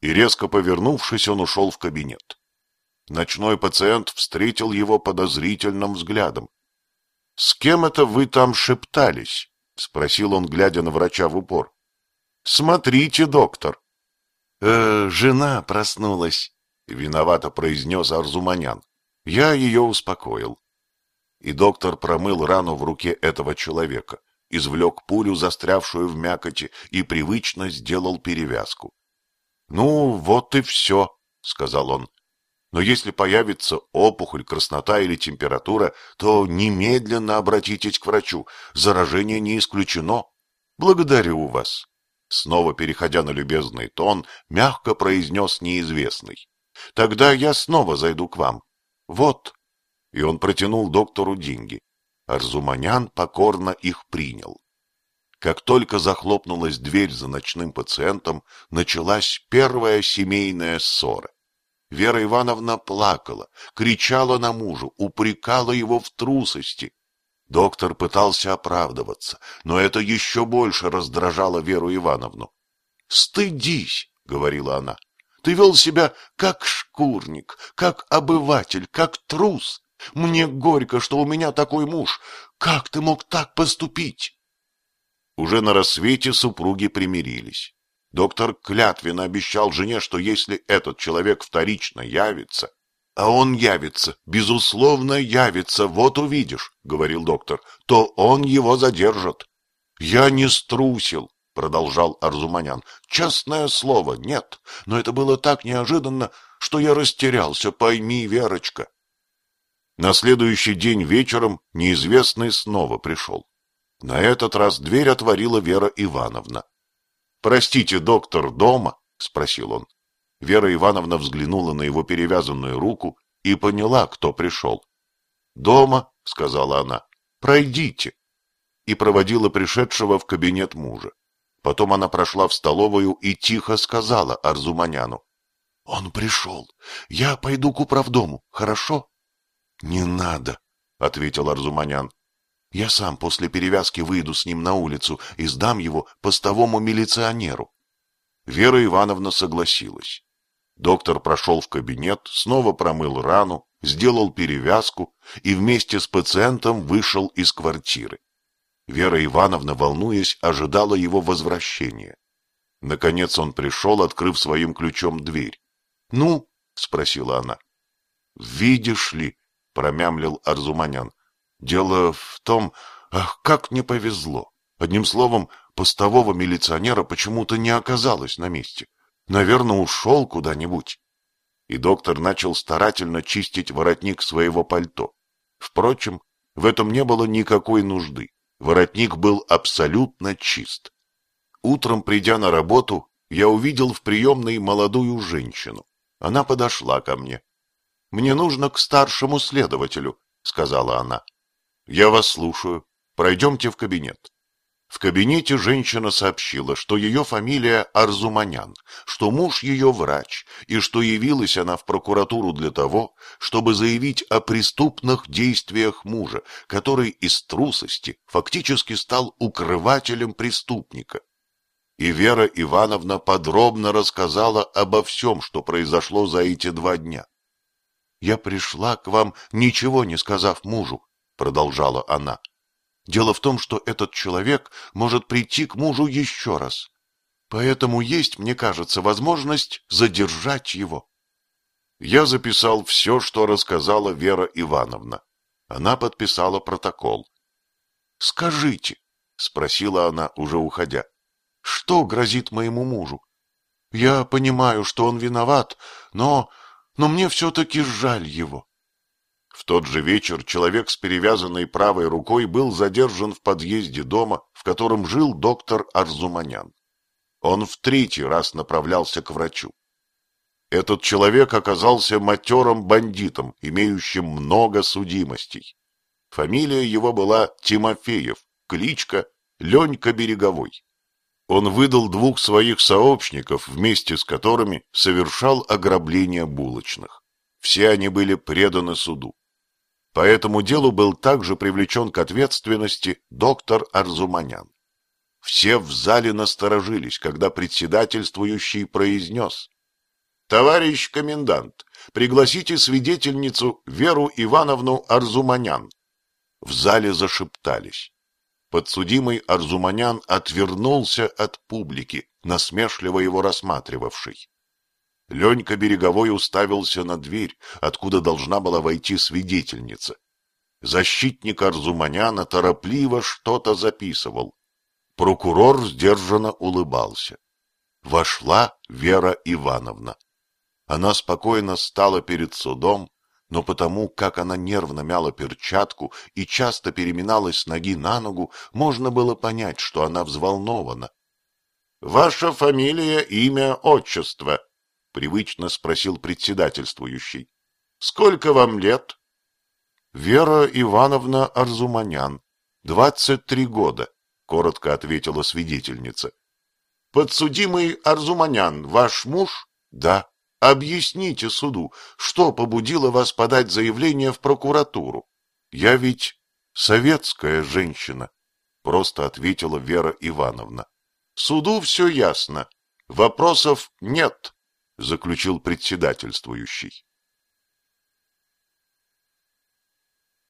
и, резко повернувшись, он ушел в кабинет. Ночной пациент встретил его подозрительным взглядом. — С кем это вы там шептались? — спросил он, глядя на врача в упор. — Смотрите, доктор. «Э, — Жена проснулась, — виновато произнес Арзуманян. Я ее успокоил. И доктор промыл рану в руке этого человека, извлек пулю, застрявшую в мякоти, и привычно сделал перевязку. — Ну, вот и все, — сказал он. Но если появится опухоль, краснота или температура, то немедленно обратитесь к врачу. Заражение не исключено. Благодарю вас. Снова переходя на любезный тон, мягко произнес неизвестный. Тогда я снова зайду к вам. Вот. И он протянул доктору деньги. Арзуманян покорно их принял. Как только захлопнулась дверь за ночным пациентом, началась первая семейная ссора. Вера Ивановна плакала, кричала на мужу, упрекала его в трусости. Доктор пытался оправдываться, но это еще больше раздражало Веру Ивановну. «Стыдись!» — говорила она. «Ты вел себя как шкурник, как обыватель, как трус. Мне горько, что у меня такой муж. Как ты мог так поступить?» Уже на рассвете супруги примирились. Доктор клятвенно обещал жене, что если этот человек вторично явится, а он явится, безусловно явится, вот увидишь, — говорил доктор, — то он его задержит. — Я не струсил, — продолжал Арзуманян. — Честное слово, нет, но это было так неожиданно, что я растерялся, пойми, Верочка. На следующий день вечером неизвестный снова пришел. На этот раз дверь отворила Вера Ивановна. «Простите, доктор, дома?» — спросил он. Вера Ивановна взглянула на его перевязанную руку и поняла, кто пришел. «Дома», — сказала она, — «пройдите». И проводила пришедшего в кабинет мужа. Потом она прошла в столовую и тихо сказала Арзуманяну. «Он пришел. Я пойду к управдому, хорошо?» «Не надо», — ответил Арзуманян. Я сам после перевязки выйду с ним на улицу и сдам его постовому милиционеру. Вера Ивановна согласилась. Доктор прошел в кабинет, снова промыл рану, сделал перевязку и вместе с пациентом вышел из квартиры. Вера Ивановна, волнуясь, ожидала его возвращения. Наконец он пришел, открыв своим ключом дверь. — Ну? — спросила она. — Видишь ли, — промямлил Арзуманян, Дело в том, ах, как не повезло. Одним словом, постового милиционера почему-то не оказалось на месте. Наверное, ушел куда-нибудь. И доктор начал старательно чистить воротник своего пальто. Впрочем, в этом не было никакой нужды. Воротник был абсолютно чист. Утром, придя на работу, я увидел в приемной молодую женщину. Она подошла ко мне. — Мне нужно к старшему следователю, — сказала она. Я вас слушаю. Пройдемте в кабинет. В кабинете женщина сообщила, что ее фамилия Арзуманян, что муж ее врач, и что явилась она в прокуратуру для того, чтобы заявить о преступных действиях мужа, который из трусости фактически стал укрывателем преступника. И Вера Ивановна подробно рассказала обо всем, что произошло за эти два дня. «Я пришла к вам, ничего не сказав мужу», продолжала она. Дело в том, что этот человек может прийти к мужу еще раз. Поэтому есть, мне кажется, возможность задержать его. Я записал все, что рассказала Вера Ивановна. Она подписала протокол. «Скажите», — спросила она, уже уходя, — «что грозит моему мужу? Я понимаю, что он виноват, но... но мне все-таки жаль его. В тот же вечер человек с перевязанной правой рукой был задержан в подъезде дома, в котором жил доктор Арзуманян. Он в третий раз направлялся к врачу. Этот человек оказался матерым бандитом, имеющим много судимостей. Фамилия его была Тимофеев, кличка Ленька Береговой. Он выдал двух своих сообщников, вместе с которыми совершал ограбление булочных. Все они были преданы суду. По этому делу был также привлечен к ответственности доктор Арзуманян. Все в зале насторожились, когда председательствующий произнес. Товарищ комендант, пригласите свидетельницу Веру Ивановну Арзуманян. В зале зашептались. Подсудимый Арзуманян отвернулся от публики, насмешливо его рассматривавшей. Ленька Береговой уставился на дверь, откуда должна была войти свидетельница. Защитник Арзуманяна торопливо что-то записывал. Прокурор сдержанно улыбался. Вошла Вера Ивановна. Она спокойно стала перед судом, но потому, как она нервно мяла перчатку и часто переминалась с ноги на ногу, можно было понять, что она взволнована. — Ваша фамилия, имя, отчество? — привычно спросил председательствующий. — Сколько вам лет? — Вера Ивановна Арзуманян, двадцать три года, — коротко ответила свидетельница. — Подсудимый Арзуманян, ваш муж? — Да. Объясните суду, что побудило вас подать заявление в прокуратуру? Я ведь советская женщина, просто ответила Вера Ивановна. Суду все ясно. Вопросов нет, заключил председательствующий.